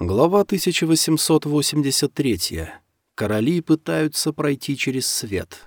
Глава 1883. Короли пытаются пройти через свет.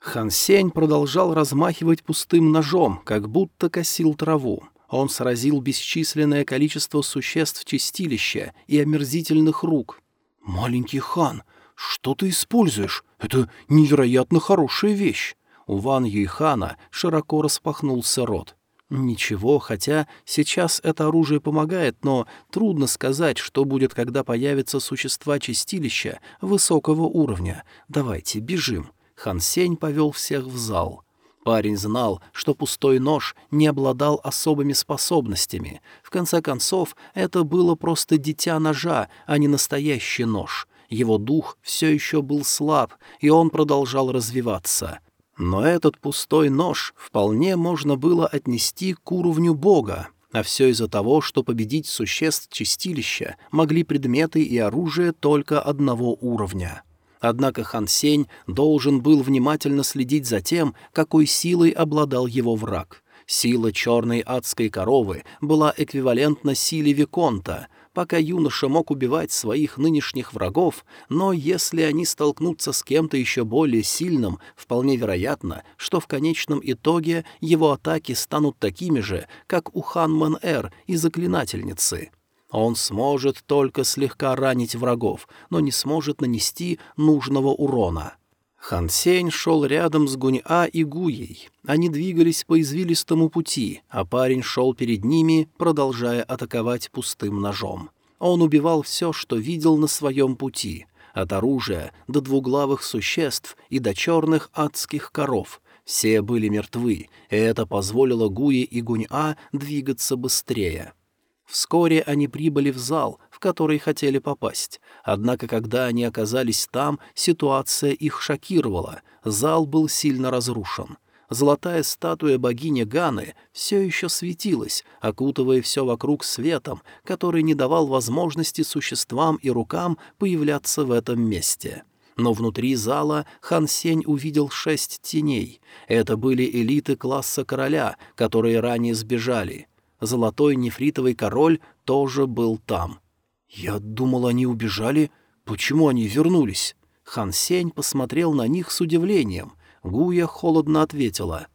Хан Сень продолжал размахивать пустым ножом, как будто косил траву. Он сразил бесчисленное количество существ чистилища и омерзительных рук. «Маленький хан, что ты используешь? Это невероятно хорошая вещь!» У Ван Юйхана широко распахнулся рот. Ничего, хотя сейчас это оружие помогает, но трудно сказать, что будет, когда появятся существа чистилища высокого уровня. Давайте, бежим. Хан Сень повел всех в зал. Парень знал, что пустой нож не обладал особыми способностями. В конце концов, это было просто дитя ножа, а не настоящий нож. Его дух все еще был слаб, и он продолжал развиваться — но этот пустой нож вполне можно было отнести к уровню бога, а все из-за того, что победить существ чистилища могли предметы и оружие только одного уровня. Однако Хан Сень должен был внимательно следить за тем, какой силой обладал его враг. Сила черной адской коровы была эквивалентна силе Виконта, пока юноша мог убивать своих нынешних врагов, но если они столкнутся с кем-то еще более сильным, вполне вероятно, что в конечном итоге его атаки станут такими же, как у Ханман-Эр и Заклинательницы. Он сможет только слегка ранить врагов, но не сможет нанести нужного урона. Хан Сень шел рядом с Гунь-А и Гуей. Они двигались по извилистому пути, а парень шел перед ними, продолжая атаковать пустым ножом. Он убивал все, что видел на своем пути, от оружия до двуглавых существ и до черных адских коров. Все были мертвы, и это позволило Гуе и Гунь-А двигаться быстрее. Вскоре они прибыли в зал, в который хотели попасть. Однако, когда они оказались там, ситуация их шокировала. Зал был сильно разрушен. Золотая статуя богини Ганы все еще светилась, окутывая все вокруг светом, который не давал возможности существам и рукам появляться в этом месте. Но внутри зала Хан Сень увидел шесть теней. Это были элиты класса короля, которые ранее сбежали. Золотой нефритовый король тоже был там. «Я думал, они убежали. Почему они вернулись?» Хан Сень посмотрел на них с удивлением. Гуя холодно ответила.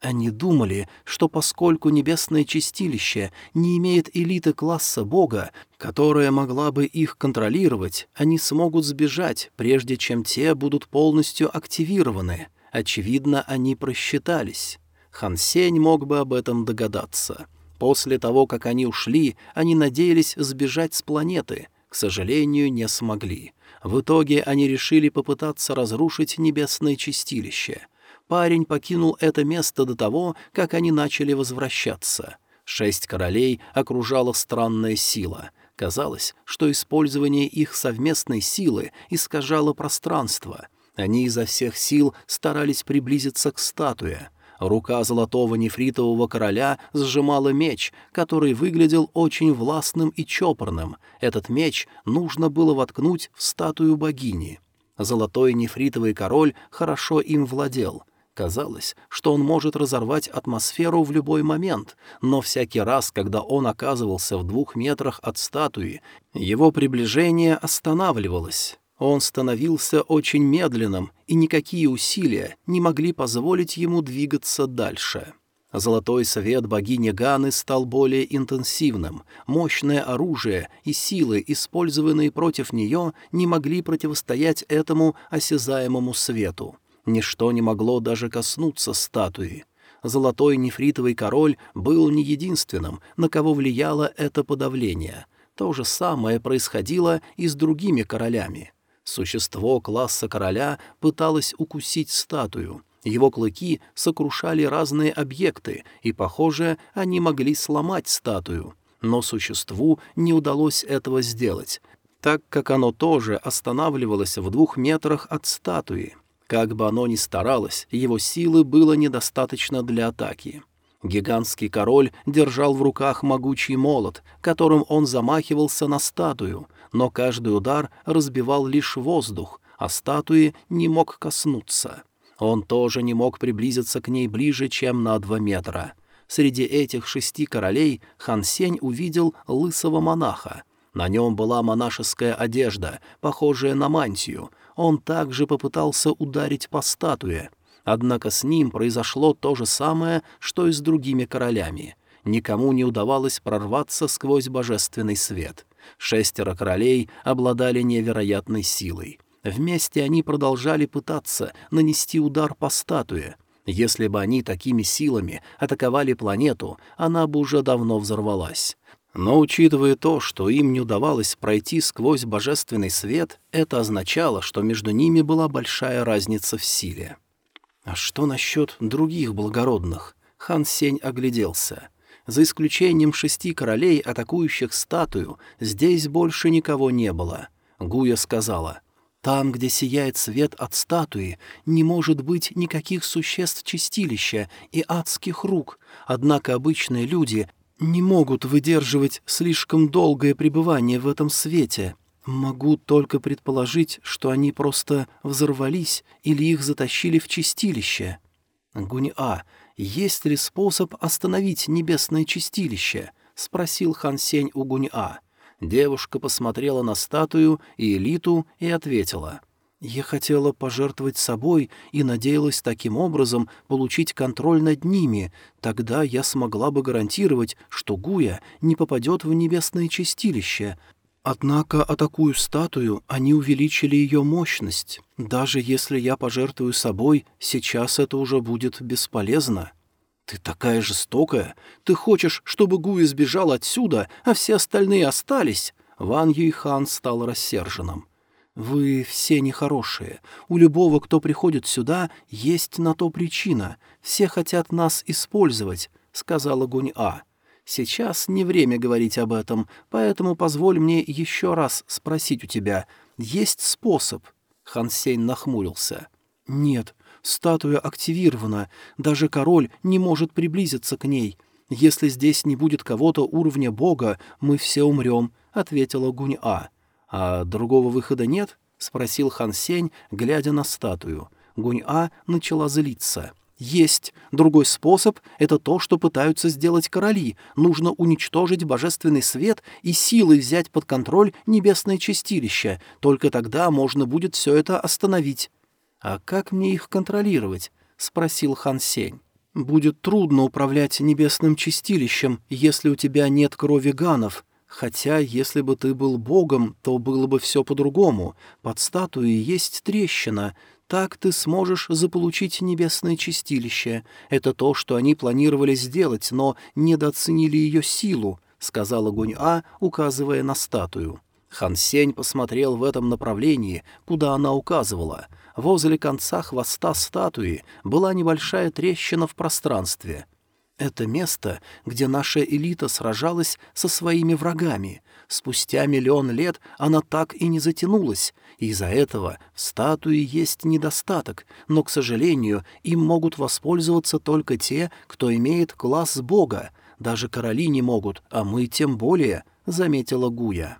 «Они думали, что поскольку небесное чистилище не имеет элиты класса бога, которая могла бы их контролировать, они смогут сбежать, прежде чем те будут полностью активированы. Очевидно, они просчитались. Хан Сень мог бы об этом догадаться». После того, как они ушли, они надеялись сбежать с планеты. К сожалению, не смогли. В итоге они решили попытаться разрушить небесное чистилище. Парень покинул это место до того, как они начали возвращаться. Шесть королей окружала странная сила. Казалось, что использование их совместной силы искажало пространство. Они изо всех сил старались приблизиться к статуе — Рука золотого нефритового короля сжимала меч, который выглядел очень властным и чопорным. Этот меч нужно было воткнуть в статую богини. Золотой нефритовый король хорошо им владел. Казалось, что он может разорвать атмосферу в любой момент, но всякий раз, когда он оказывался в двух метрах от статуи, его приближение останавливалось. Он становился очень медленным, и никакие усилия не могли позволить ему двигаться дальше. Золотой совет богини Ганы стал более интенсивным. Мощное оружие и силы, использованные против нее, не могли противостоять этому осязаемому свету. Ничто не могло даже коснуться статуи. Золотой нефритовый король был не единственным, на кого влияло это подавление. То же самое происходило и с другими королями. Существо класса короля пыталось укусить статую. Его клыки сокрушали разные объекты, и, похоже, они могли сломать статую. Но существу не удалось этого сделать, так как оно тоже останавливалось в двух метрах от статуи. Как бы оно ни старалось, его силы было недостаточно для атаки. Гигантский король держал в руках могучий молот, которым он замахивался на статую — но каждый удар разбивал лишь воздух, а статуи не мог коснуться. Он тоже не мог приблизиться к ней ближе, чем на два метра. Среди этих шести королей Хан Сень увидел лысого монаха. На нем была монашеская одежда, похожая на мантию. Он также попытался ударить по статуе. Однако с ним произошло то же самое, что и с другими королями. Никому не удавалось прорваться сквозь божественный свет. Шестеро королей обладали невероятной силой. Вместе они продолжали пытаться нанести удар по статуе. Если бы они такими силами атаковали планету, она бы уже давно взорвалась. Но учитывая то, что им не удавалось пройти сквозь божественный свет, это означало, что между ними была большая разница в силе. А что насчет других благородных? Хан Сень огляделся. За исключением шести королей, атакующих статую, здесь больше никого не было. Гуя сказала, «Там, где сияет свет от статуи, не может быть никаких существ чистилища и адских рук, однако обычные люди не могут выдерживать слишком долгое пребывание в этом свете. Могу только предположить, что они просто взорвались или их затащили в чистилище. Гунь-А, есть ли способ остановить небесное чистилище? — спросил Хан Сень у Гунь-А. Девушка посмотрела на статую и элиту и ответила — я хотела пожертвовать собой и надеялась таким образом получить контроль над ними. Тогда я смогла бы гарантировать, что Гуя не попадет в небесное чистилище. Однако, атакую статую, они увеличили ее мощность. Даже если я пожертвую собой, сейчас это уже будет бесполезно. «Ты такая жестокая! Ты хочешь, чтобы Гуя сбежал отсюда, а все остальные остались?» Ван Юйхан стал рассерженным. «Вы все нехорошие. У любого, кто приходит сюда, есть на то причина. Все хотят нас использовать», — сказала Гунь-А. «Сейчас не время говорить об этом, поэтому позволь мне еще раз спросить у тебя. Есть способ?» Хан Сень нахмурился. «Нет, статуя активирована. Даже король не может приблизиться к ней. Если здесь не будет кого-то уровня бога, мы все умрем», — ответила Гунь-А. «А другого выхода нет?» — спросил Хан Сень, глядя на статую. Гунь-А начала злиться. «Есть. Другой способ — это то, что пытаются сделать короли. Нужно уничтожить божественный свет и силой взять под контроль небесное чистилище. Только тогда можно будет все это остановить». «А как мне их контролировать?» — спросил Хан Сень. «Будет трудно управлять небесным чистилищем, если у тебя нет крови ганов», Хотя, если бы ты был богом, то было бы все по-другому. Под статуей есть трещина. Так ты сможешь заполучить небесное чистилище. Это то, что они планировали сделать, но недооценили ее силу», — сказала Гунь-А, указывая на статую. Хан Сень посмотрел в этом направлении, куда она указывала. Возле конца хвоста статуи была небольшая трещина в пространстве — это место, где наша элита сражалась со своими врагами. Спустя миллион лет она так и не затянулась. Из-за этого в статуе есть недостаток, но, к сожалению, им могут воспользоваться только те, кто имеет класс бога. Даже короли не могут, а мы тем более, — заметила Гуя.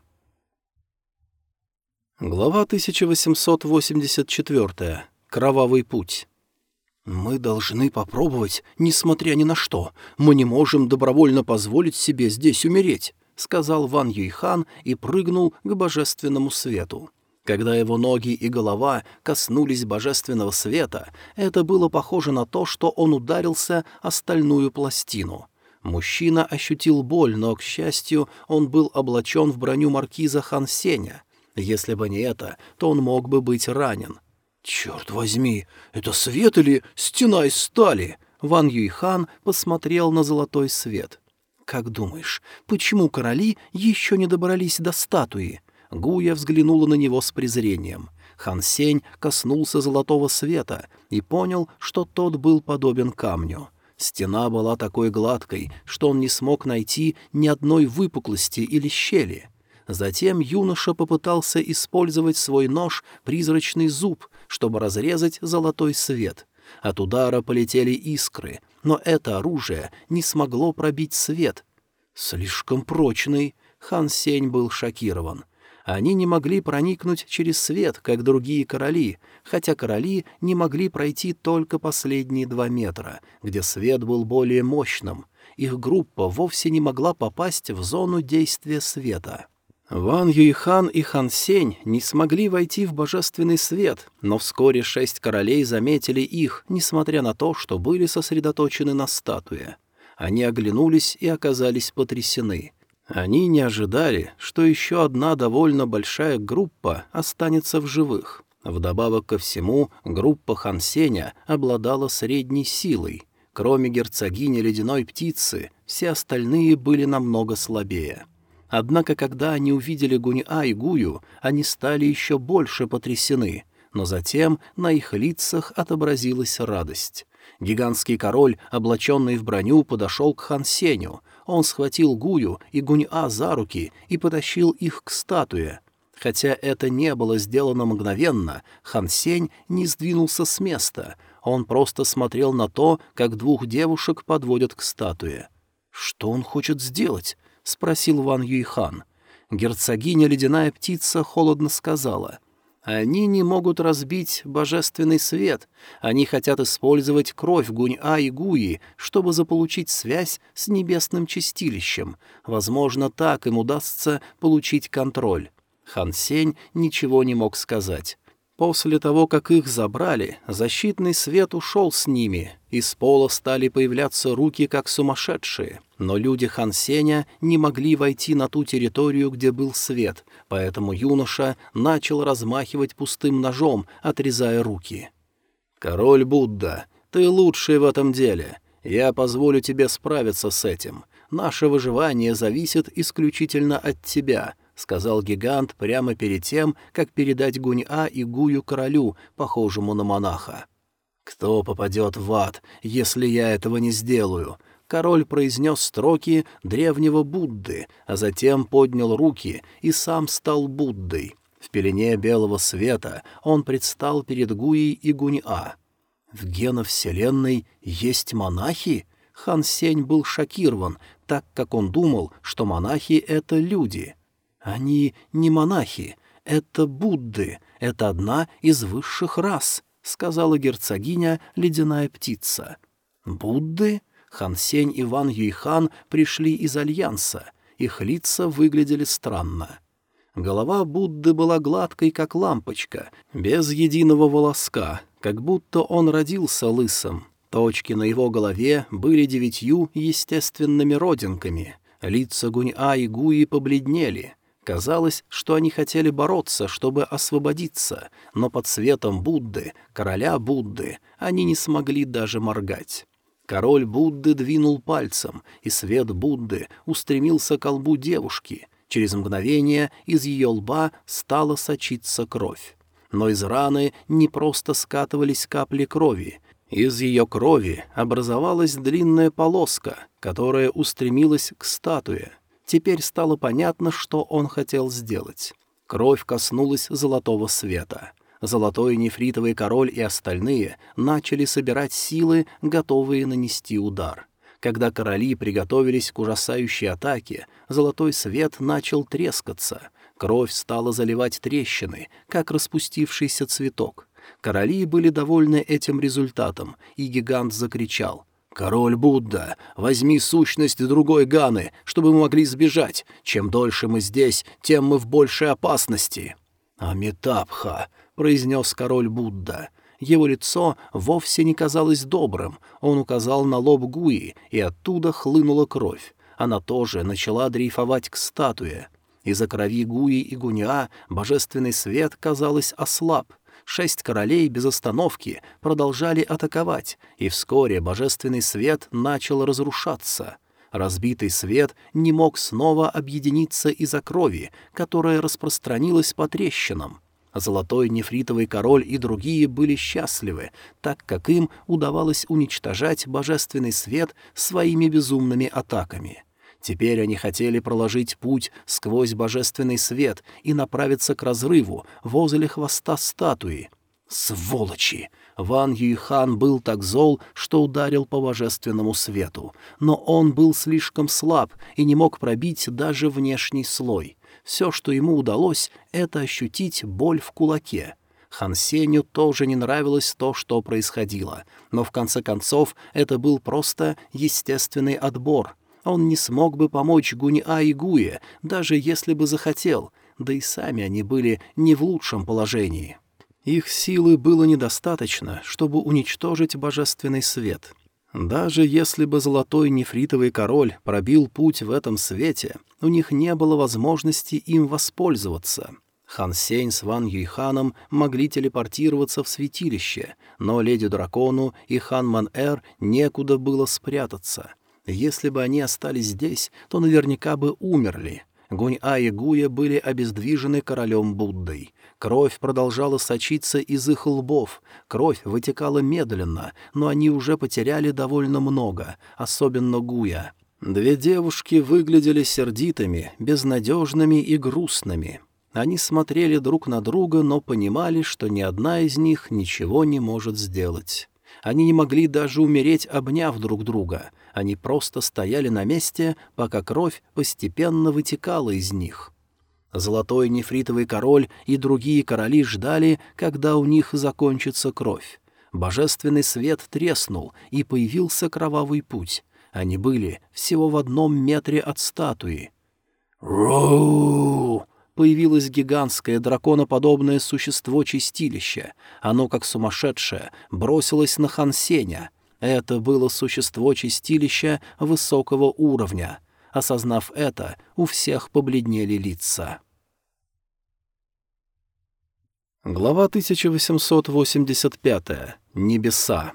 Глава 1884. Кровавый путь. «Мы должны попробовать, несмотря ни на что. Мы не можем добровольно позволить себе здесь умереть», — сказал Ван Юйхан и прыгнул к божественному свету. Когда его ноги и голова коснулись божественного света, это было похоже на то, что он ударился о стальную пластину. Мужчина ощутил боль, но, к счастью, он был облачен в броню маркиза Хан Сеня. Если бы не это, то он мог бы быть ранен. «Черт возьми, это свет или стена из стали?» Ван Юйхан посмотрел на золотой свет. «Как думаешь, почему короли еще не добрались до статуи?» Гуя взглянула на него с презрением. Хан Сень коснулся золотого света и понял, что тот был подобен камню. Стена была такой гладкой, что он не смог найти ни одной выпуклости или щели. Затем юноша попытался использовать свой нож «Призрачный зуб», чтобы разрезать золотой свет. От удара полетели искры, но это оружие не смогло пробить свет. Слишком прочный. Хан Сень был шокирован. Они не могли проникнуть через свет, как другие короли, хотя короли не могли пройти только последние два метра, где свет был более мощным. Их группа вовсе не могла попасть в зону действия света. Ван Юйхан и Хан Сень не смогли войти в божественный свет, но вскоре шесть королей заметили их, несмотря на то, что были сосредоточены на статуе. Они оглянулись и оказались потрясены. Они не ожидали, что еще одна довольно большая группа останется в живых. Вдобавок ко всему, группа Хан Сеня обладала средней силой. Кроме герцогини ледяной птицы, все остальные были намного слабее. Однако, когда они увидели Гуньа и Гую, они стали еще больше потрясены, но затем на их лицах отобразилась радость. Гигантский король, облаченный в броню, подошел к Хан Сеню. Он схватил Гую и Гуньа за руки и потащил их к статуе. Хотя это не было сделано мгновенно, Хан Сень не сдвинулся с места. Он просто смотрел на то, как двух девушек подводят к статуе. Что он хочет сделать? — спросил Ван Юйхан. Герцогиня Ледяная Птица холодно сказала. «Они не могут разбить божественный свет. Они хотят использовать кровь Гунь-А и Гуи, чтобы заполучить связь с небесным чистилищем. Возможно, так им удастся получить контроль». Хан Сень ничего не мог сказать. После того, как их забрали, защитный свет ушел с ними, из пола стали появляться руки как сумасшедшие. Но люди Хан Сеня не могли войти на ту территорию, где был свет, поэтому юноша начал размахивать пустым ножом, отрезая руки. «Король Будда, ты лучший в этом деле. Я позволю тебе справиться с этим. Наше выживание зависит исключительно от тебя», — сказал гигант прямо перед тем, как передать Гунь-А и Гую королю, похожему на монаха. «Кто попадет в ад, если я этого не сделаю?» Король произнес строки древнего Будды, а затем поднял руки и сам стал Буддой. В пелене белого света он предстал перед Гуей и Гунь-А. «В генах Вселенной есть монахи?» Хан Сень был шокирован, так как он думал, что монахи — это люди — «Они не монахи, это Будды, это одна из высших рас», — сказала герцогиня Ледяная Птица. «Будды?» Хан Сень и Ван Юйхан пришли из Альянса. Их лица выглядели странно. Голова Будды была гладкой, как лампочка, без единого волоска, как будто он родился лысым. Точки на его голове были девятью естественными родинками. Лица Гунь-А и Гуи побледнели. Казалось, что они хотели бороться, чтобы освободиться, но под светом Будды, короля Будды, они не смогли даже моргать. Король Будды двинул пальцем, и свет Будды устремился к лбу девушки. Через мгновение из ее лба стала сочиться кровь. Но из раны не просто скатывались капли крови. Из ее крови образовалась длинная полоска, которая устремилась к статуе. Теперь стало понятно, что он хотел сделать. Кровь коснулась золотого света. Золотой нефритовый король и остальные начали собирать силы, готовые нанести удар. Когда короли приготовились к ужасающей атаке, золотой свет начал трескаться. Кровь стала заливать трещины, как распустившийся цветок. Короли были довольны этим результатом, и гигант закричал «Король Будда, возьми сущность другой Ганы, чтобы мы могли сбежать. Чем дольше мы здесь, тем мы в большей опасности». «Амитабха», — произнес король Будда. Его лицо вовсе не казалось добрым. Он указал на лоб Гуи, и оттуда хлынула кровь. Она тоже начала дрейфовать к статуе. Из-за крови Гуи и Гуня божественный свет, казалось, ослаб. Шесть королей без остановки продолжали атаковать, и вскоре божественный свет начал разрушаться. Разбитый свет не мог снова объединиться из-за крови, которая распространилась по трещинам. Золотой нефритовый король и другие были счастливы, так как им удавалось уничтожать божественный свет своими безумными атаками. Теперь они хотели проложить путь сквозь божественный свет и направиться к разрыву возле хвоста статуи. Сволочи! Ван Юйхан был так зол, что ударил по божественному свету, но он был слишком слаб и не мог пробить даже внешний слой. Все, что ему удалось, это ощутить боль в кулаке. Хан Сеню тоже не нравилось то, что происходило, но в конце концов это был просто естественный отбор — Он не смог бы помочь Гуньа и Гуе, даже если бы захотел, да и сами они были не в лучшем положении. Их силы было недостаточно, чтобы уничтожить божественный свет. Даже если бы золотой нефритовый король пробил путь в этом свете, у них не было возможности им воспользоваться. Хан Сень с Ван Юйханом могли телепортироваться в святилище, но леди-дракону и Хан Ман-Эр некуда было спрятаться. Если бы они остались здесь, то наверняка бы умерли. Гунь-А и Гуя были обездвижены королем Буддой. Кровь продолжала сочиться из их лбов. Кровь вытекала медленно, но они уже потеряли довольно много, особенно Гуя. Две девушки выглядели сердитыми, безнадежными и грустными. Они смотрели друг на друга, но понимали, что ни одна из них ничего не может сделать. Они не могли даже умереть, обняв друг друга. Они просто стояли на месте, пока кровь постепенно вытекала из них. Золотой нефритовый король и другие короли ждали, когда у них закончится кровь. Божественный свет треснул, и появился кровавый путь. Они были всего в одном метре от статуи. «Роу!» появилось гигантское драконоподобное существо-чистилище. Оно, как сумасшедшее, бросилось на Хансеня. Это было существо-чистилища высокого уровня. Осознав это, у всех побледнели лица. Глава 1885. Небеса.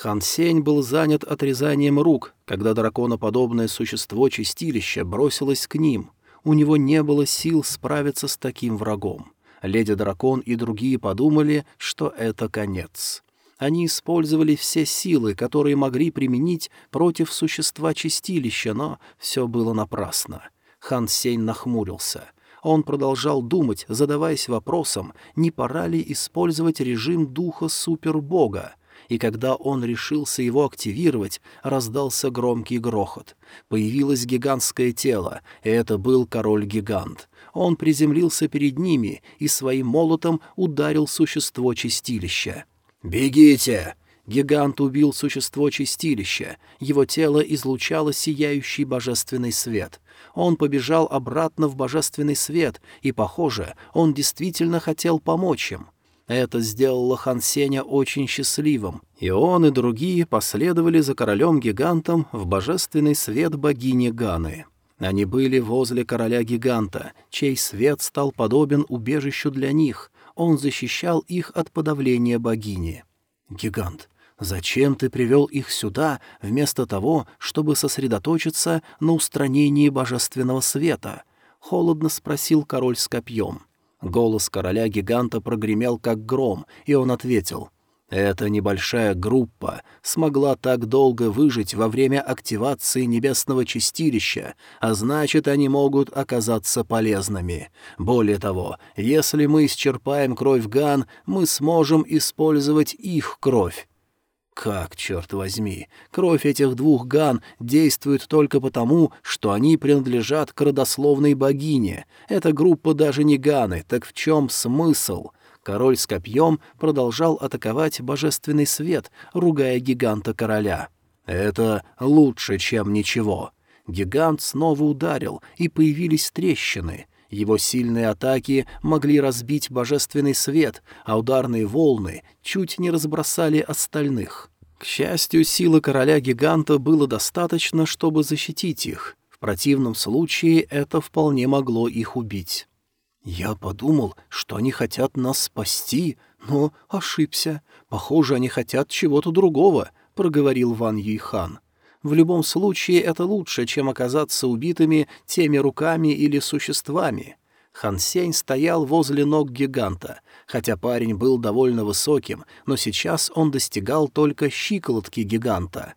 Хан Сень был занят отрезанием рук, когда драконоподобное существо чистилища бросилось к ним. У него не было сил справиться с таким врагом. Леди-дракон и другие подумали, что это конец. Они использовали все силы, которые могли применить против существа чистилища, но все было напрасно. Хан Сень нахмурился. Он продолжал думать, задаваясь вопросом, не пора ли использовать режим духа супербога и когда он решился его активировать, раздался громкий грохот. Появилось гигантское тело, и это был король-гигант. Он приземлился перед ними и своим молотом ударил существо чистилища. «Бегите!» Гигант убил существо чистилища, его тело излучало сияющий божественный свет. Он побежал обратно в божественный свет, и, похоже, он действительно хотел помочь им. Это сделало Хан Сеня очень счастливым, и он и другие последовали за королем-гигантом в божественный свет богини Ганы. Они были возле короля-гиганта, чей свет стал подобен убежищу для них, он защищал их от подавления богини. «Гигант, зачем ты привел их сюда, вместо того, чтобы сосредоточиться на устранении божественного света?» — холодно спросил король с копьем. Голос короля-гиганта прогремел как гром, и он ответил. «Эта небольшая группа смогла так долго выжить во время активации небесного чистилища, а значит, они могут оказаться полезными. Более того, если мы исчерпаем кровь Ган, мы сможем использовать их кровь. Как, черт возьми, кровь этих двух ган действует только потому, что они принадлежат к родословной богине. Эта группа даже не ганы, так в чем смысл? Король с копьем продолжал атаковать божественный свет, ругая гиганта короля. «Это лучше, чем ничего». Гигант снова ударил, и появились трещины. Его сильные атаки могли разбить божественный свет, а ударные волны чуть не разбросали остальных. К счастью, силы короля-гиганта было достаточно, чтобы защитить их. В противном случае это вполне могло их убить. «Я подумал, что они хотят нас спасти, но ошибся. Похоже, они хотят чего-то другого», — проговорил Ван Юйхан. «В любом случае это лучше, чем оказаться убитыми теми руками или существами». Хан Сень стоял возле ног гиганта. Хотя парень был довольно высоким, но сейчас он достигал только щиколотки гиганта.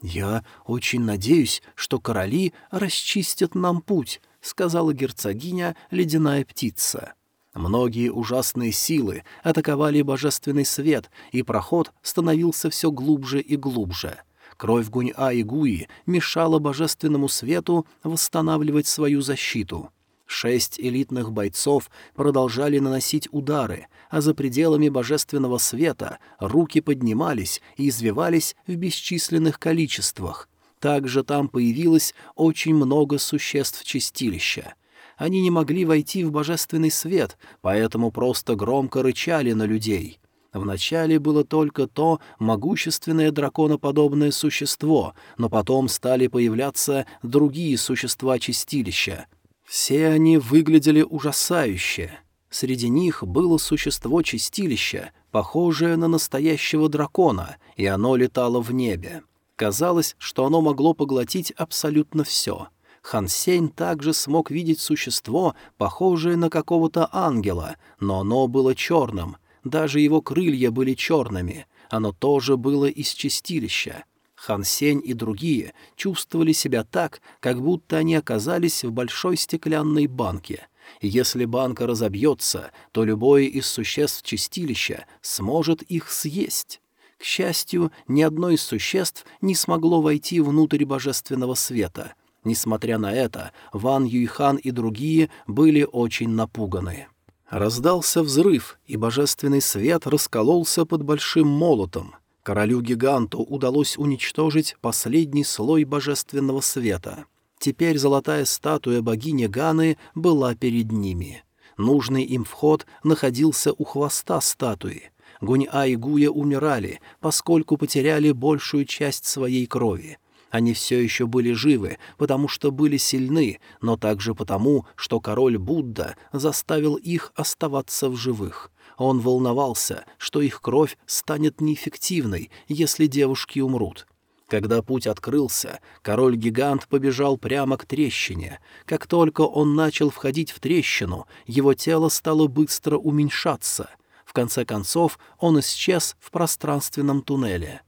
«Я очень надеюсь, что короли расчистят нам путь», — сказала герцогиня ледяная птица. Многие ужасные силы атаковали божественный свет, и проход становился все глубже и глубже. Кровь Гунь-А и Гуи мешала божественному свету восстанавливать свою защиту — Шесть элитных бойцов продолжали наносить удары, а за пределами божественного света руки поднимались и извивались в бесчисленных количествах. Также там появилось очень много существ чистилища. Они не могли войти в божественный свет, поэтому просто громко рычали на людей. Вначале было только то могущественное драконоподобное существо, но потом стали появляться другие существа чистилища. Все они выглядели ужасающе. Среди них было существо чистилища, похожее на настоящего дракона, и оно летало в небе. Казалось, что оно могло поглотить абсолютно все. Хан Сень также смог видеть существо, похожее на какого-то ангела, но оно было черным. Даже его крылья были черными. Оно тоже было из чистилища. Хан Сень и другие чувствовали себя так, как будто они оказались в большой стеклянной банке. Если банка разобьется, то любое из существ чистилища сможет их съесть. К счастью, ни одно из существ не смогло войти внутрь божественного света. Несмотря на это, Ван Юйхан и другие были очень напуганы. Раздался взрыв, и божественный свет раскололся под большим молотом. Королю-гиганту удалось уничтожить последний слой божественного света. Теперь золотая статуя богини Ганы была перед ними. Нужный им вход находился у хвоста статуи. Гунь-А и Гуя умирали, поскольку потеряли большую часть своей крови. Они все еще были живы, потому что были сильны, но также потому, что король Будда заставил их оставаться в живых. Он волновался, что их кровь станет неэффективной, если девушки умрут. Когда путь открылся, король-гигант побежал прямо к трещине. Как только он начал входить в трещину, его тело стало быстро уменьшаться — в конце концов он исчез в пространственном туннеле.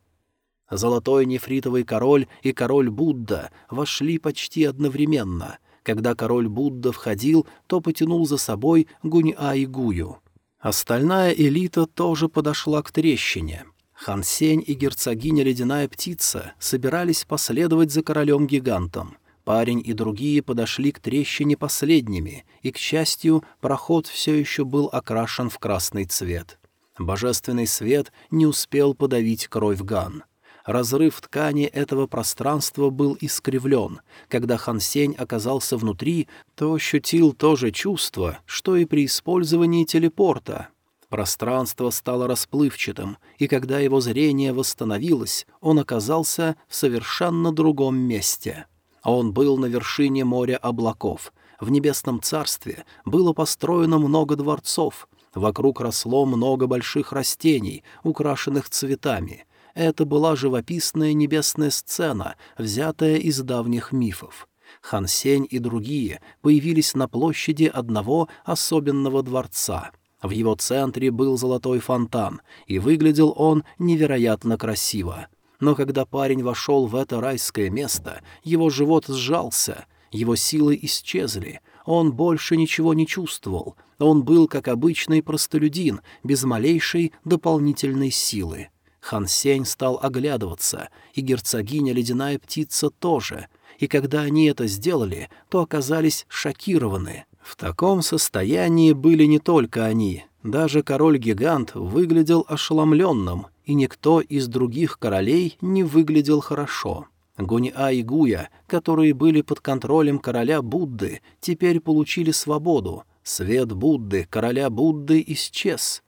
Золотой нефритовый король и король Будда вошли почти одновременно. Когда король Будда входил, то потянул за собой Гунь-А и Гую. Остальная элита тоже подошла к трещине. Хан Сень и герцогиня Ледяная Птица собирались последовать за королем-гигантом. Парень и другие подошли к трещине последними, и, к счастью, проход все еще был окрашен в красный цвет. Божественный свет не успел подавить кровь Ган. Разрыв ткани этого пространства был искривлен. Когда Хан Сень оказался внутри, то ощутил то же чувство, что и при использовании телепорта. Пространство стало расплывчатым, и когда его зрение восстановилось, он оказался в совершенно другом месте. Он был на вершине моря облаков. В небесном царстве было построено много дворцов. Вокруг росло много больших растений, украшенных цветами. Это была живописная небесная сцена, взятая из давних мифов. Хан Сень и другие появились на площади одного особенного дворца. В его центре был золотой фонтан, и выглядел он невероятно красиво. Но когда парень вошел в это райское место, его живот сжался, его силы исчезли, он больше ничего не чувствовал, он был как обычный простолюдин, без малейшей дополнительной силы. Хан Сень стал оглядываться, и герцогиня Ледяная Птица тоже, и когда они это сделали, то оказались шокированы. В таком состоянии были не только они, даже король-гигант выглядел ошеломленным, и никто из других королей не выглядел хорошо. Гуниа и Гуя, которые были под контролем короля Будды, теперь получили свободу. Свет Будды, короля Будды, исчез.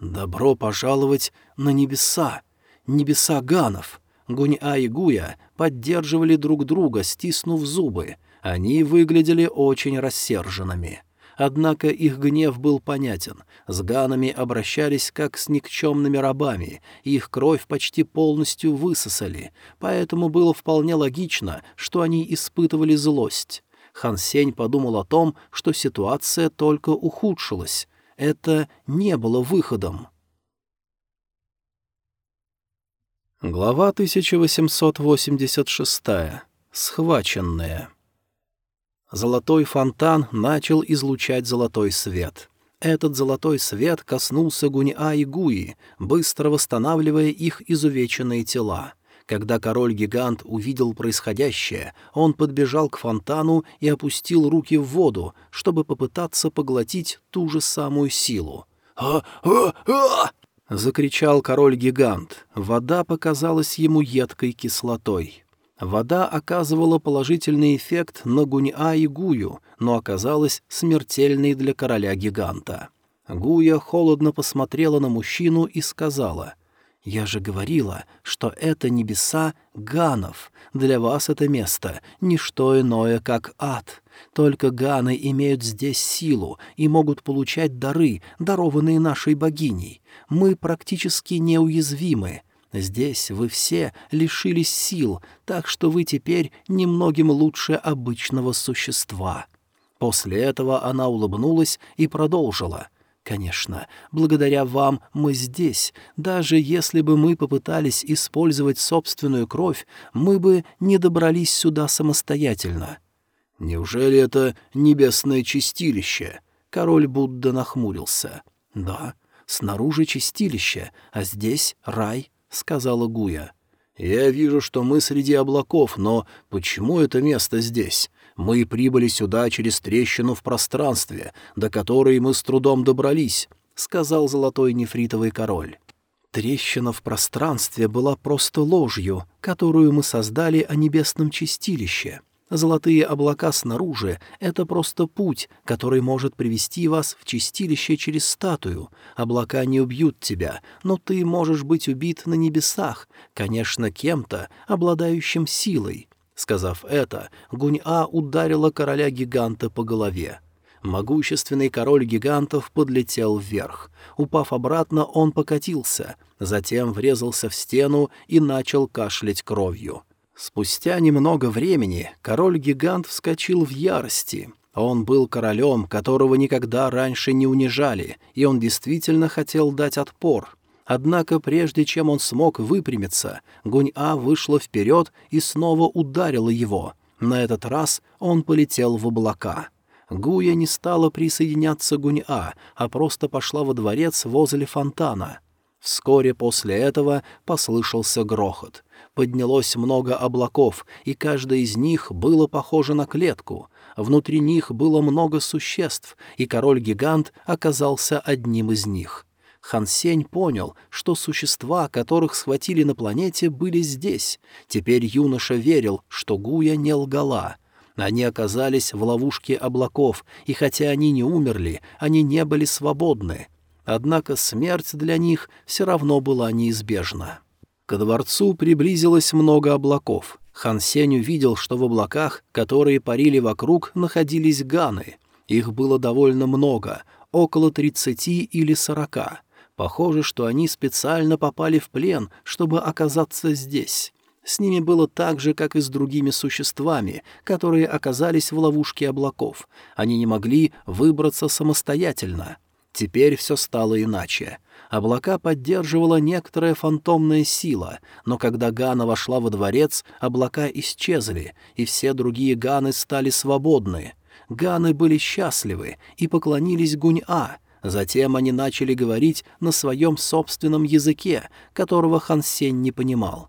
«Добро пожаловать на небеса! Небеса Ганов!» Гуниа и Гуя поддерживали друг друга, стиснув зубы. Они выглядели очень рассерженными. Однако их гнев был понятен. С ганами обращались как с никчемными рабами, их кровь почти полностью высосали, поэтому было вполне логично, что они испытывали злость. Хан Сень подумал о том, что ситуация только ухудшилась. Это не было выходом. Глава 1886. Схваченная. Золотой фонтан начал излучать золотой свет. Этот золотой свет коснулся Гуниа и Гуи, быстро восстанавливая их изувеченные тела. Когда король-гигант увидел происходящее, он подбежал к фонтану и опустил руки в воду, чтобы попытаться поглотить ту же самую силу. «А-а-а!» — закричал король-гигант. Вода показалась ему едкой кислотой. Вода оказывала положительный эффект на Гуньа и Гую, но оказалась смертельной для короля-гиганта. Гуя холодно посмотрела на мужчину и сказала, «Я же говорила, что это небеса Ганов. Для вас это место — ничто иное, как ад. Только Ганы имеют здесь силу и могут получать дары, дарованные нашей богиней. Мы практически неуязвимы». Здесь вы все лишились сил, так что вы теперь немногим лучше обычного существа». После этого она улыбнулась и продолжила. «Конечно, благодаря вам мы здесь. Даже если бы мы попытались использовать собственную кровь, мы бы не добрались сюда самостоятельно». «Неужели это небесное чистилище?» Король Будда нахмурился. «Да, снаружи чистилище, а здесь рай». — сказала Гуя. «Я вижу, что мы среди облаков, но почему это место здесь? Мы прибыли сюда через трещину в пространстве, до которой мы с трудом добрались», — сказал золотой нефритовый король. Трещина в пространстве была просто ложью, которую мы создали о небесном чистилище. Золотые облака снаружи — это просто путь, который может привести вас в чистилище через статую. Облака не убьют тебя, но ты можешь быть убит на небесах, конечно, кем-то, обладающим силой». Сказав это, Гунь-А ударила короля-гиганта по голове. Могущественный король гигантов подлетел вверх. Упав обратно, он покатился, затем врезался в стену и начал кашлять кровью. Спустя немного времени король-гигант вскочил в ярости. Он был королем, которого никогда раньше не унижали, и он действительно хотел дать отпор. Однако прежде чем он смог выпрямиться, Гунь-А вышла вперед и снова ударила его. На этот раз он полетел в облака. Гуя не стала присоединяться Гунь-А, а просто пошла во дворец возле фонтана. Вскоре после этого послышался грохот — поднялось много облаков, и каждое из них было похоже на клетку. Внутри них было много существ, и король-гигант оказался одним из них. Хан Сень понял, что существа, которых схватили на планете, были здесь. Теперь юноша верил, что Гуя не лгала. Они оказались в ловушке облаков, и хотя они не умерли, они не были свободны. Однако смерть для них все равно была неизбежна. К дворцу приблизилось много облаков. Хан Сень увидел, что в облаках, которые парили вокруг, находились ганы. Их было довольно много, около тридцати или сорока. Похоже, что они специально попали в плен, чтобы оказаться здесь. С ними было так же, как и с другими существами, которые оказались в ловушке облаков. Они не могли выбраться самостоятельно. Теперь все стало иначе облака поддерживала некоторая фантомная сила, но когда Гана вошла во дворец, облака исчезли, и все другие Ганы стали свободны. Ганы были счастливы и поклонились Гунь-А, Затем они начали говорить на своем собственном языке, которого Хан Сень не понимал.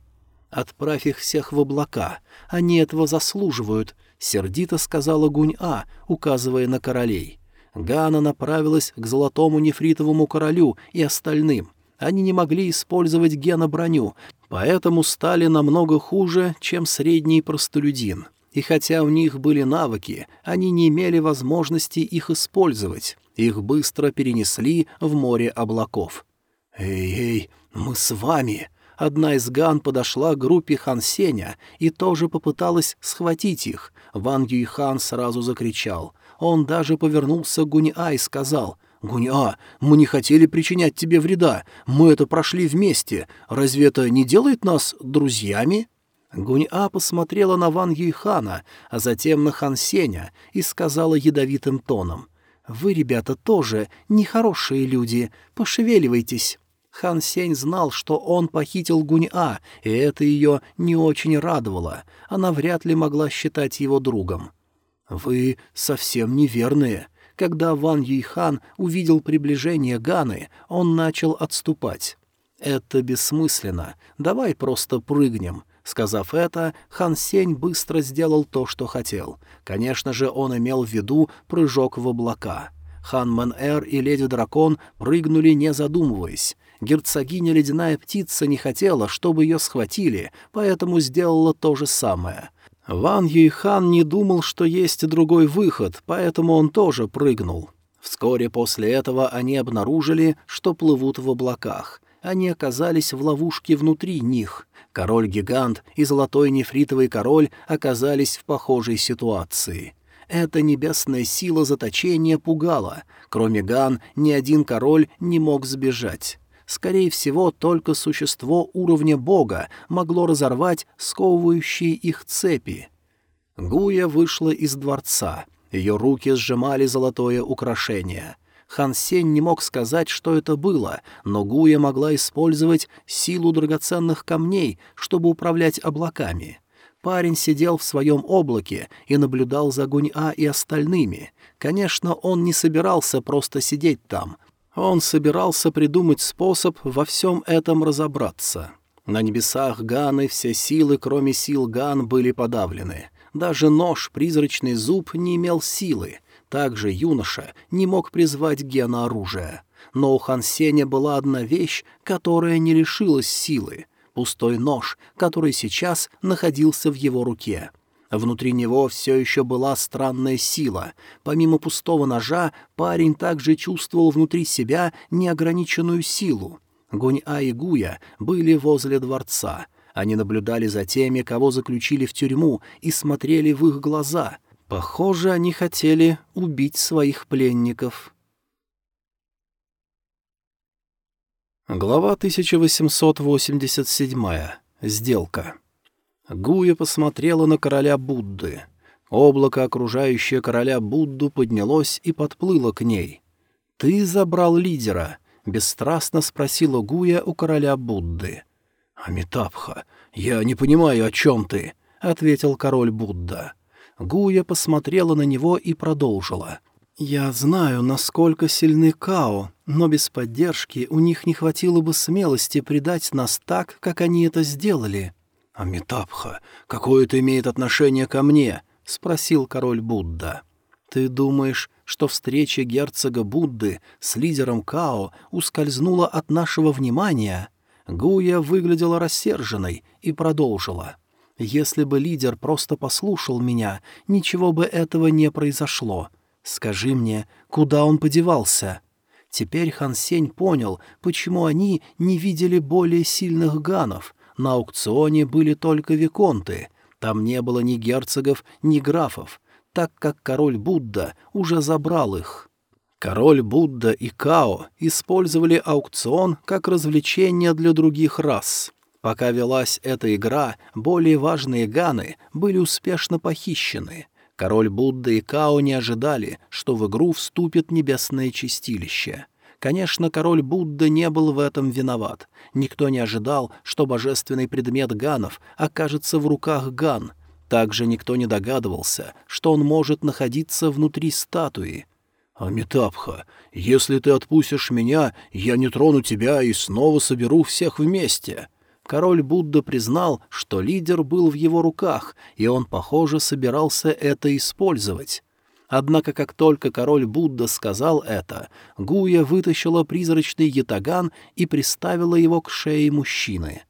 «Отправь их всех в облака. Они этого заслуживают», — сердито сказала Гунь-А, указывая на королей. Гана направилась к золотому нефритовому королю и остальным. Они не могли использовать гена-броню, поэтому стали намного хуже, чем средний простолюдин. И хотя у них были навыки, они не имели возможности их использовать. Их быстро перенесли в море облаков. «Эй-эй, мы с вами!» Одна из ган подошла к группе Хан Сеня и тоже попыталась схватить их. Ван Юйхан сразу закричал. Он даже повернулся к Гуньа и сказал, «Гуньа, мы не хотели причинять тебе вреда, мы это прошли вместе. Разве это не делает нас друзьями?» Гуньа посмотрела на Ван Юйхана, а затем на Хан Сеня и сказала ядовитым тоном, «Вы, ребята, тоже нехорошие люди, пошевеливайтесь». Хан Сень знал, что он похитил Гуньа, и это ее не очень радовало. Она вряд ли могла считать его другом. «Вы совсем неверные». Когда Ван Юйхан увидел приближение Ганы, он начал отступать. «Это бессмысленно. Давай просто прыгнем». Сказав это, Хан Сень быстро сделал то, что хотел. Конечно же, он имел в виду прыжок в облака. Хан Мэн Эр и Леди Дракон прыгнули, не задумываясь. Герцогиня Ледяная Птица не хотела, чтобы ее схватили, поэтому сделала то же самое. Ван Юйхан не думал, что есть другой выход, поэтому он тоже прыгнул. Вскоре после этого они обнаружили, что плывут в облаках. Они оказались в ловушке внутри них. Король-гигант и золотой нефритовый король оказались в похожей ситуации. Эта небесная сила заточения пугала. Кроме Ган, ни один король не мог сбежать. Скорее всего, только существо уровня бога могло разорвать сковывающие их цепи. Гуя вышла из дворца. Ее руки сжимали золотое украшение. Хан Сень не мог сказать, что это было, но Гуя могла использовать силу драгоценных камней, чтобы управлять облаками. Парень сидел в своем облаке и наблюдал за Гунь-А и остальными. Конечно, он не собирался просто сидеть там. Он собирался придумать способ во всем этом разобраться. На небесах Ганы все силы, кроме сил Ган, были подавлены. Даже нож, призрачный зуб, не имел силы. Также юноша не мог призвать гена оружия. Но у Хан Сеня была одна вещь, которая не лишилась силы — пустой нож, который сейчас находился в его руке. Внутри него все еще была странная сила. Помимо пустого ножа, парень также чувствовал внутри себя неограниченную силу. Гунь-А и Гуя были возле дворца. Они наблюдали за теми, кого заключили в тюрьму, и смотрели в их глаза — Похоже, они хотели убить своих пленников. Глава 1887. Сделка. Гуя посмотрела на короля Будды. Облако, окружающее короля Будду, поднялось и подплыло к ней. «Ты забрал лидера?» — бесстрастно спросила Гуя у короля Будды. «Амитабха, я не понимаю, о чем ты», — ответил король Будда. Гуя посмотрела на него и продолжила. «Я знаю, насколько сильны Као, но без поддержки у них не хватило бы смелости предать нас так, как они это сделали». «Амитабха, какое это имеет отношение ко мне?» — спросил король Будда. «Ты думаешь, что встреча герцога Будды с лидером Као ускользнула от нашего внимания?» Гуя выглядела рассерженной и продолжила. — если бы лидер просто послушал меня, ничего бы этого не произошло. Скажи мне, куда он подевался?» Теперь Хан Сень понял, почему они не видели более сильных ганов. На аукционе были только виконты. Там не было ни герцогов, ни графов, так как король Будда уже забрал их. Король Будда и Као использовали аукцион как развлечение для других рас. Пока велась эта игра, более важные ганы были успешно похищены. Король Будда и Као не ожидали, что в игру вступит небесное чистилище. Конечно, король Будда не был в этом виноват. Никто не ожидал, что божественный предмет ганов окажется в руках ган. Также никто не догадывался, что он может находиться внутри статуи. «Амитабха, если ты отпустишь меня, я не трону тебя и снова соберу всех вместе», Король Будда признал, что лидер был в его руках, и он, похоже, собирался это использовать. Однако, как только король Будда сказал это, Гуя вытащила призрачный ятаган и приставила его к шее мужчины.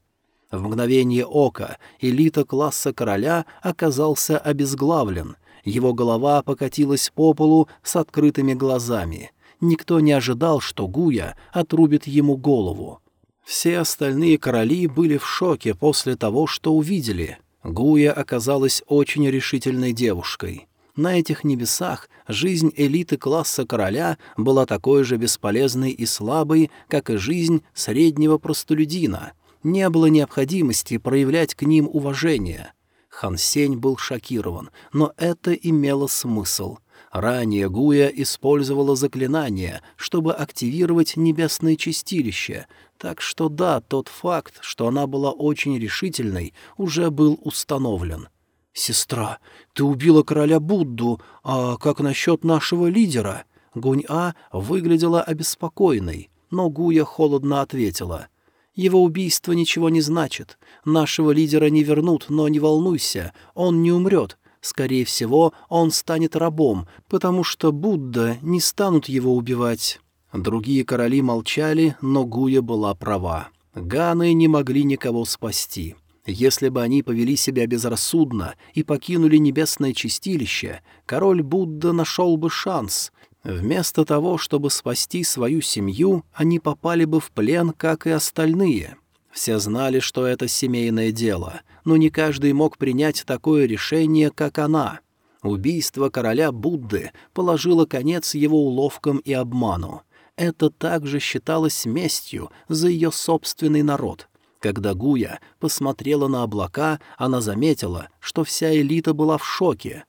В мгновение ока элита класса короля оказался обезглавлен. Его голова покатилась по полу с открытыми глазами. Никто не ожидал, что Гуя отрубит ему голову. Все остальные короли были в шоке после того, что увидели. Гуя оказалась очень решительной девушкой. На этих небесах жизнь элиты класса короля была такой же бесполезной и слабой, как и жизнь среднего простолюдина. Не было необходимости проявлять к ним уважение. Хан Сень был шокирован, но это имело смысл — Ранее Гуя использовала заклинание, чтобы активировать небесное чистилище, так что да, тот факт, что она была очень решительной, уже был установлен. «Сестра, ты убила короля Будду, а как насчет нашего лидера?» Гунь-А выглядела обеспокоенной, но Гуя холодно ответила. «Его убийство ничего не значит. Нашего лидера не вернут, но не волнуйся, он не умрет. Скорее всего, он станет рабом, потому что Будда не станут его убивать. Другие короли молчали, но Гуя была права. Ганы не могли никого спасти. Если бы они повели себя безрассудно и покинули небесное чистилище, король Будда нашел бы шанс. Вместо того, чтобы спасти свою семью, они попали бы в плен, как и остальные. Все знали, что это семейное дело, но не каждый мог принять такое решение, как она. Убийство короля Будды положило конец его уловкам и обману. Это также считалось местью за ее собственный народ. Когда Гуя посмотрела на облака, она заметила, что вся элита была в шоке.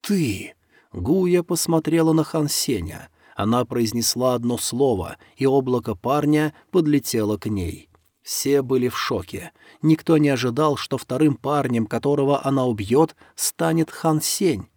«Ты!» Гуя посмотрела на Хан Сеня. Она произнесла одно слово, и облако парня подлетело к ней. Все были в шоке. Никто не ожидал, что вторым парнем, которого она убьет, станет Хан Сень.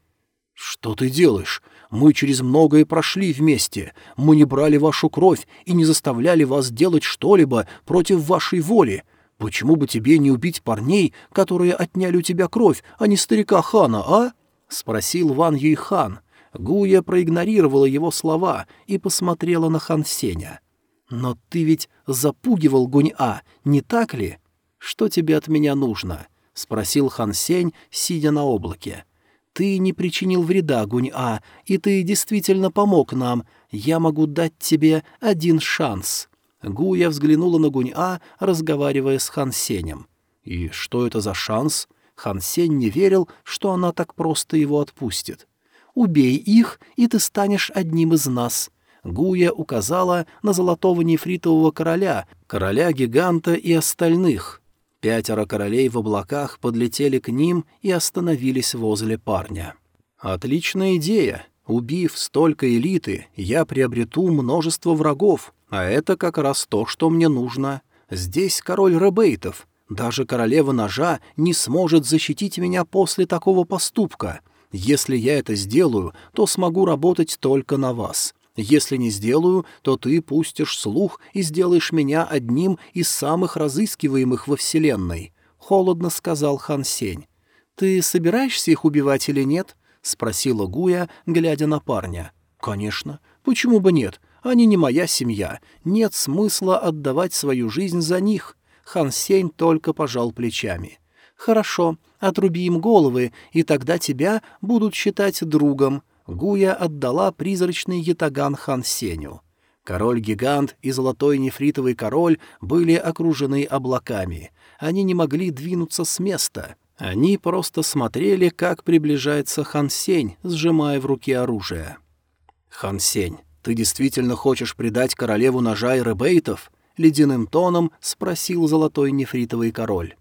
«Что ты делаешь? Мы через многое прошли вместе. Мы не брали вашу кровь и не заставляли вас делать что-либо против вашей воли. Почему бы тебе не убить парней, которые отняли у тебя кровь, а не старика Хана, а?» — спросил Ван Юйхан. Гуя проигнорировала его слова и посмотрела на Хан Сеня. «Но ты ведь запугивал Гунь-А, не так ли? Что тебе от меня нужно?» — спросил Хан Сень, сидя на облаке. Ты не причинил вреда, Гунь-А, и ты действительно помог нам. Я могу дать тебе один шанс». Гуя взглянула на Гунь-А, разговаривая с Хан Сенем. «И что это за шанс?» Хан Сень не верил, что она так просто его отпустит. «Убей их, и ты станешь одним из нас». Гуя указала на золотого нефритового короля, короля-гиганта и остальных. Пятеро королей в облаках подлетели к ним и остановились возле парня. «Отличная идея. Убив столько элиты, я приобрету множество врагов, а это как раз то, что мне нужно. Здесь король Ребейтов. Даже королева ножа не сможет защитить меня после такого поступка. Если я это сделаю, то смогу работать только на вас. Если не сделаю, то ты пустишь слух и сделаешь меня одним из самых разыскиваемых во Вселенной», — холодно сказал Хан Сень. «Ты собираешься их убивать или нет?» — спросила Гуя, глядя на парня. «Конечно. Почему бы нет? Они не моя семья. Нет смысла отдавать свою жизнь за них». Хан Сень только пожал плечами. «Хорошо, отруби им головы, и тогда тебя будут считать другом», Гуя отдала призрачный ятаган Хан Сеню. Король-гигант и золотой нефритовый король были окружены облаками. Они не могли двинуться с места. Они просто смотрели, как приближается Хан Сень, сжимая в руке оружие. «Хан Сень, ты действительно хочешь предать королеву ножа и ребейтов?» — ледяным тоном спросил золотой нефритовый король.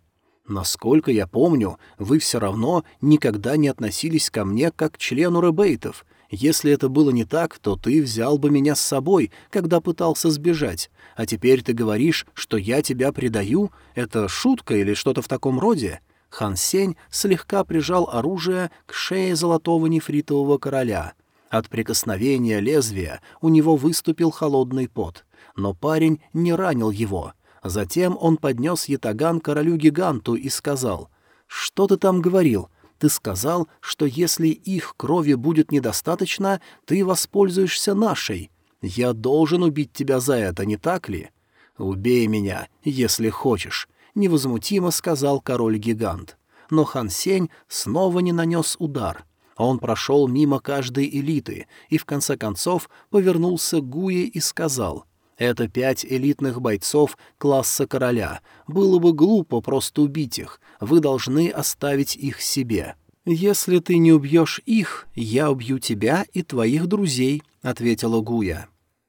Насколько я помню, вы все равно никогда не относились ко мне как к члену ребейтов. Если это было не так, то ты взял бы меня с собой, когда пытался сбежать. А теперь ты говоришь, что я тебя предаю? Это шутка или что-то в таком роде?» Хан Сень слегка прижал оружие к шее золотого нефритового короля. От прикосновения лезвия у него выступил холодный пот. Но парень не ранил его — Затем он поднес ятаган королю-гиганту и сказал, «Что ты там говорил? Ты сказал, что если их крови будет недостаточно, ты воспользуешься нашей. Я должен убить тебя за это, не так ли? Убей меня, если хочешь», — невозмутимо сказал король-гигант. Но Хан Сень снова не нанес удар. Он прошел мимо каждой элиты и в конце концов повернулся к Гуе и сказал — это пять элитных бойцов класса короля. Было бы глупо просто убить их. Вы должны оставить их себе. «Если ты не убьешь их, я убью тебя и твоих друзей», — ответила Гуя.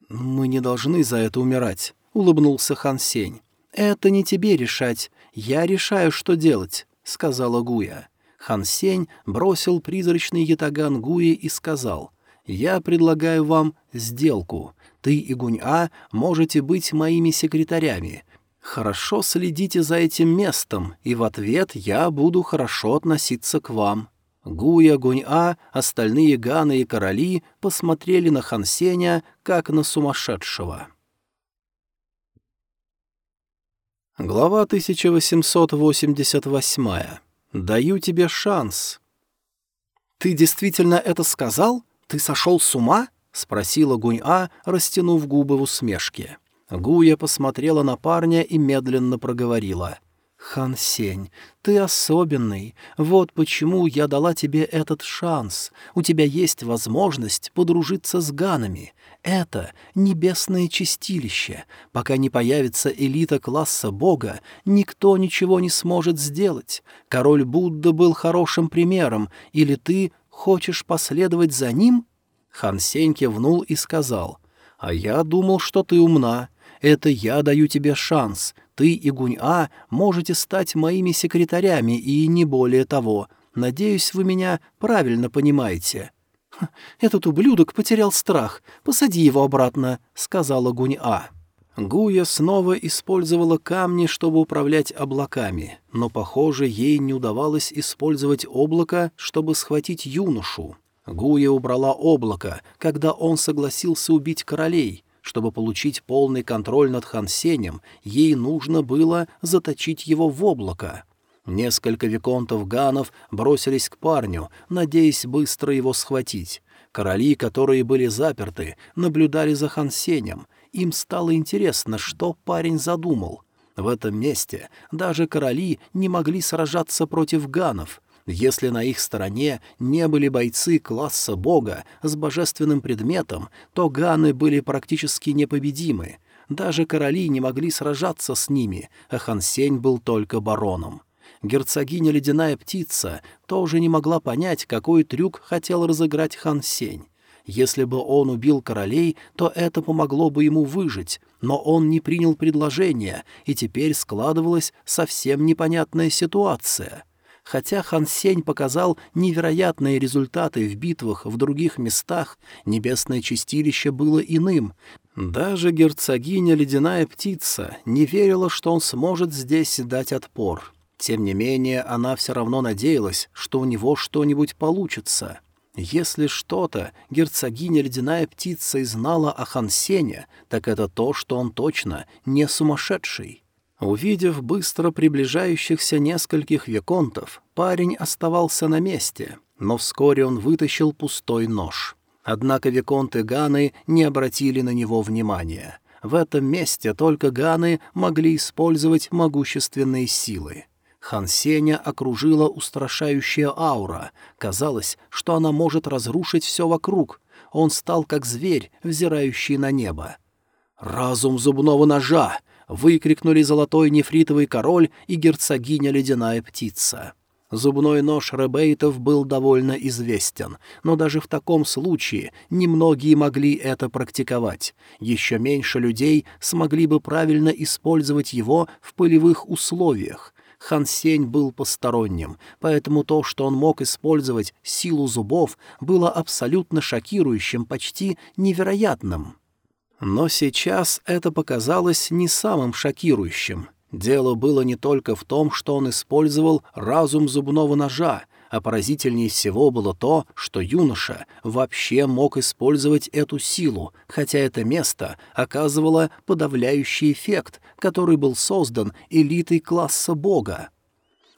«Мы не должны за это умирать», — улыбнулся Хан Сень. «Это не тебе решать. Я решаю, что делать», — сказала Гуя. Хан Сень бросил призрачный ятаган Гуи и сказал, «Я предлагаю вам сделку. Ты и Гунь-А можете быть моими секретарями. Хорошо следите за этим местом, и в ответ я буду хорошо относиться к вам». Гуя, Гунь-А, остальные ганы и короли посмотрели на Хансеня, как на сумасшедшего. Глава 1888. «Даю тебе шанс». «Ты действительно это сказал? Ты сошел с ума?» Спросила Гунь-А, растянув губы в усмешке. Гуя посмотрела на парня и медленно проговорила. «Хан Сень, ты особенный. Вот почему я дала тебе этот шанс. У тебя есть возможность подружиться с ганами. Это небесное чистилище. Пока не появится элита класса бога, никто ничего не сможет сделать. Король Будда был хорошим примером, или ты хочешь последовать за ним?» Хан Сень кивнул и сказал. «А я думал, что ты умна. Это я даю тебе шанс. Ты и Гунь-А можете стать моими секретарями и не более того. Надеюсь, вы меня правильно понимаете». «Этот ублюдок потерял страх. Посади его обратно», — сказала Гунь-А. Гуя снова использовала камни, чтобы управлять облаками, но, похоже, ей не удавалось использовать облако, чтобы схватить юношу. Гуя убрала облако, когда он согласился убить королей, чтобы получить полный контроль над Хансенем, ей нужно было заточить его в облако. Несколько виконтов ганов бросились к парню, надеясь быстро его схватить. Короли, которые были заперты, наблюдали за Хансенем. Им стало интересно, что парень задумал. В этом месте даже короли не могли сражаться против ганов — если на их стороне не были бойцы класса бога с божественным предметом, то ганы были практически непобедимы. Даже короли не могли сражаться с ними, а Хансень был только бароном. Герцогиня Ледяная Птица тоже не могла понять, какой трюк хотел разыграть Хансень. Если бы он убил королей, то это помогло бы ему выжить, но он не принял предложение, и теперь складывалась совсем непонятная ситуация. Хотя Хан Сень показал невероятные результаты в битвах в других местах, небесное чистилище было иным. Даже герцогиня Ледяная Птица не верила, что он сможет здесь дать отпор. Тем не менее, она все равно надеялась, что у него что-нибудь получится. Если что-то герцогиня Ледяная Птица и знала о Хансене, так это то, что он точно не сумасшедший. Увидев быстро приближающихся нескольких виконтов, парень оставался на месте, но вскоре он вытащил пустой нож. Однако виконты Ганы не обратили на него внимания. В этом месте только Ганы могли использовать могущественные силы. Хан Сеня окружила устрашающая аура. Казалось, что она может разрушить все вокруг. Он стал как зверь, взирающий на небо. «Разум зубного ножа! Выкрикнули золотой нефритовый король и герцогиня ледяная птица. Зубной нож Ребейтов был довольно известен, но даже в таком случае немногие могли это практиковать. Еще меньше людей смогли бы правильно использовать его в полевых условиях. Хан Сень был посторонним, поэтому то, что он мог использовать силу зубов, было абсолютно шокирующим, почти невероятным. Но сейчас это показалось не самым шокирующим. Дело было не только в том, что он использовал разум зубного ножа, а поразительнее всего было то, что юноша вообще мог использовать эту силу, хотя это место оказывало подавляющий эффект, который был создан элитой класса бога.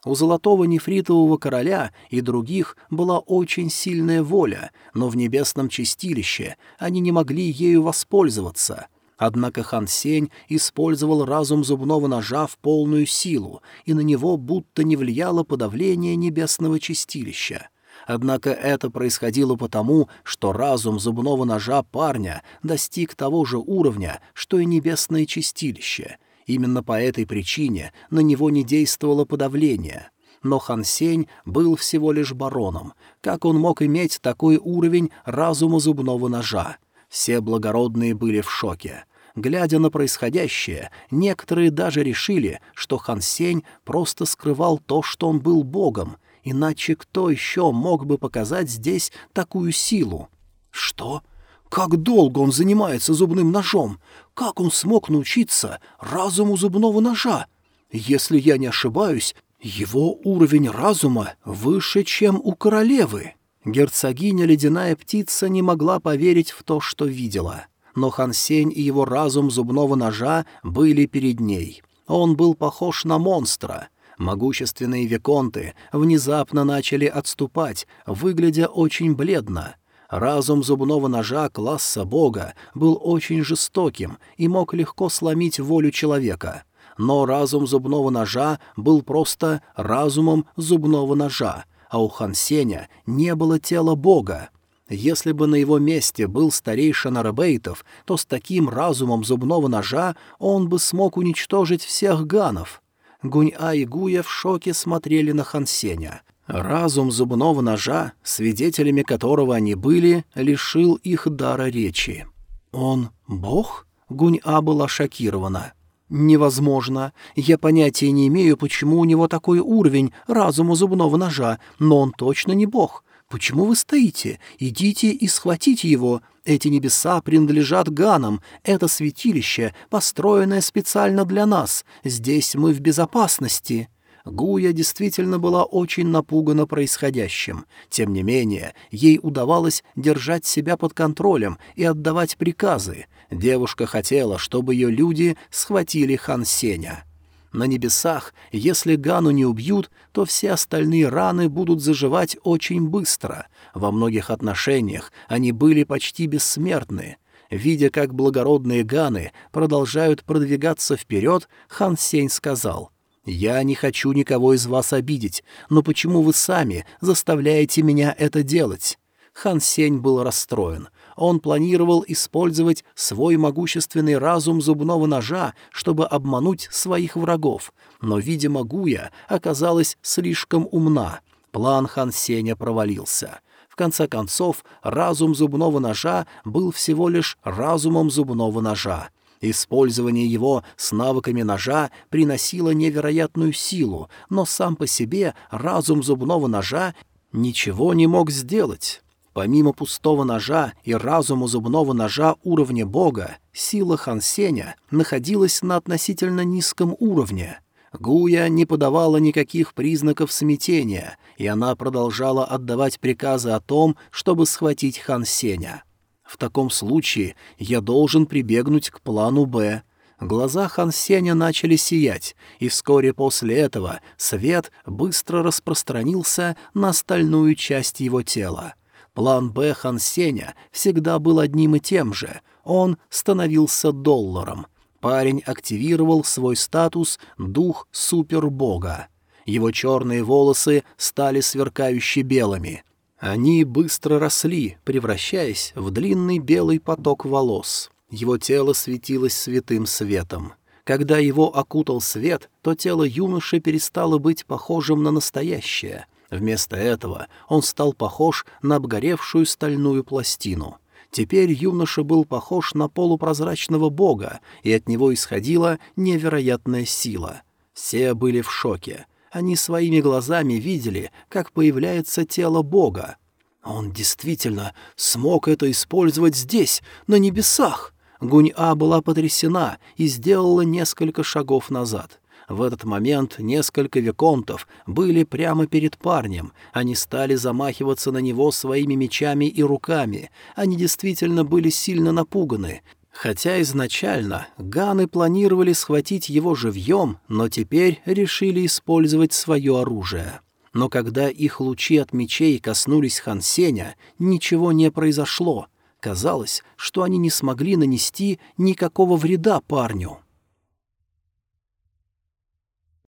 У золотого нефритового короля и других была очень сильная воля, но в небесном чистилище они не могли ею воспользоваться. Однако хан Сень использовал разум зубного ножа в полную силу, и на него будто не влияло подавление небесного чистилища. Однако это происходило потому, что разум зубного ножа парня достиг того же уровня, что и небесное чистилище — Именно по этой причине на него не действовало подавление. Но Хан Сень был всего лишь бароном. Как он мог иметь такой уровень разума зубного ножа? Все благородные были в шоке. Глядя на происходящее, некоторые даже решили, что Хан Сень просто скрывал то, что он был богом, иначе кто еще мог бы показать здесь такую силу? «Что? Как долго он занимается зубным ножом? Как он смог научиться разуму зубного ножа? Если я не ошибаюсь, его уровень разума выше, чем у королевы. Герцогиня Ледяная Птица не могла поверить в то, что видела. Но Хансень и его разум зубного ножа были перед ней. Он был похож на монстра. Могущественные виконты внезапно начали отступать, выглядя очень бледно. Разум зубного ножа класса бога был очень жестоким и мог легко сломить волю человека. Но разум зубного ножа был просто разумом зубного ножа, а у Хан Сеня не было тела бога. Если бы на его месте был старейшина Рабейтов, то с таким разумом зубного ножа он бы смог уничтожить всех ганов. Гунь-А и Гуя в шоке смотрели на Хан Сеня. Разум зубного ножа, свидетелями которого они были, лишил их дара речи. «Он бог?» — Гунь-А была шокирована. «Невозможно. Я понятия не имею, почему у него такой уровень разума зубного ножа, но он точно не бог. Почему вы стоите? Идите и схватите его. Эти небеса принадлежат ганам. Это святилище, построенное специально для нас. Здесь мы в безопасности». Гуя действительно была очень напугана происходящим. Тем не менее, ей удавалось держать себя под контролем и отдавать приказы. Девушка хотела, чтобы ее люди схватили Хан Сеня. На небесах, если Гану не убьют, то все остальные раны будут заживать очень быстро. Во многих отношениях они были почти бессмертны. Видя, как благородные Ганы продолжают продвигаться вперед, Хан Сень сказал — «Я не хочу никого из вас обидеть, но почему вы сами заставляете меня это делать?» Хан Сень был расстроен. Он планировал использовать свой могущественный разум зубного ножа, чтобы обмануть своих врагов, но, видимо, Гуя оказалась слишком умна. План Хан Сеня провалился. В конце концов, разум зубного ножа был всего лишь разумом зубного ножа. Использование его с навыками ножа приносило невероятную силу, но сам по себе разум зубного ножа ничего не мог сделать. Помимо пустого ножа и разума зубного ножа уровня бога, сила Хансеня находилась на относительно низком уровне. Гуя не подавала никаких признаков смятения, и она продолжала отдавать приказы о том, чтобы схватить Хансеня. В таком случае я должен прибегнуть к плану «Б». Глаза Хан Сеня начали сиять, и вскоре после этого свет быстро распространился на остальную часть его тела. План «Б» Хан Сеня всегда был одним и тем же. Он становился долларом. Парень активировал свой статус «Дух Супербога». Его черные волосы стали сверкающе белыми, они быстро росли, превращаясь в длинный белый поток волос. Его тело светилось святым светом. Когда его окутал свет, то тело юноши перестало быть похожим на настоящее. Вместо этого он стал похож на обгоревшую стальную пластину. Теперь юноша был похож на полупрозрачного бога, и от него исходила невероятная сила. Все были в шоке. Они своими глазами видели, как появляется тело Бога. Он действительно смог это использовать здесь, на небесах. Гунь-А была потрясена и сделала несколько шагов назад. В этот момент несколько виконтов были прямо перед парнем. Они стали замахиваться на него своими мечами и руками. Они действительно были сильно напуганы. Хотя изначально ганы планировали схватить его живьем, но теперь решили использовать свое оружие. Но когда их лучи от мечей коснулись Хансеня, ничего не произошло. Казалось, что они не смогли нанести никакого вреда парню.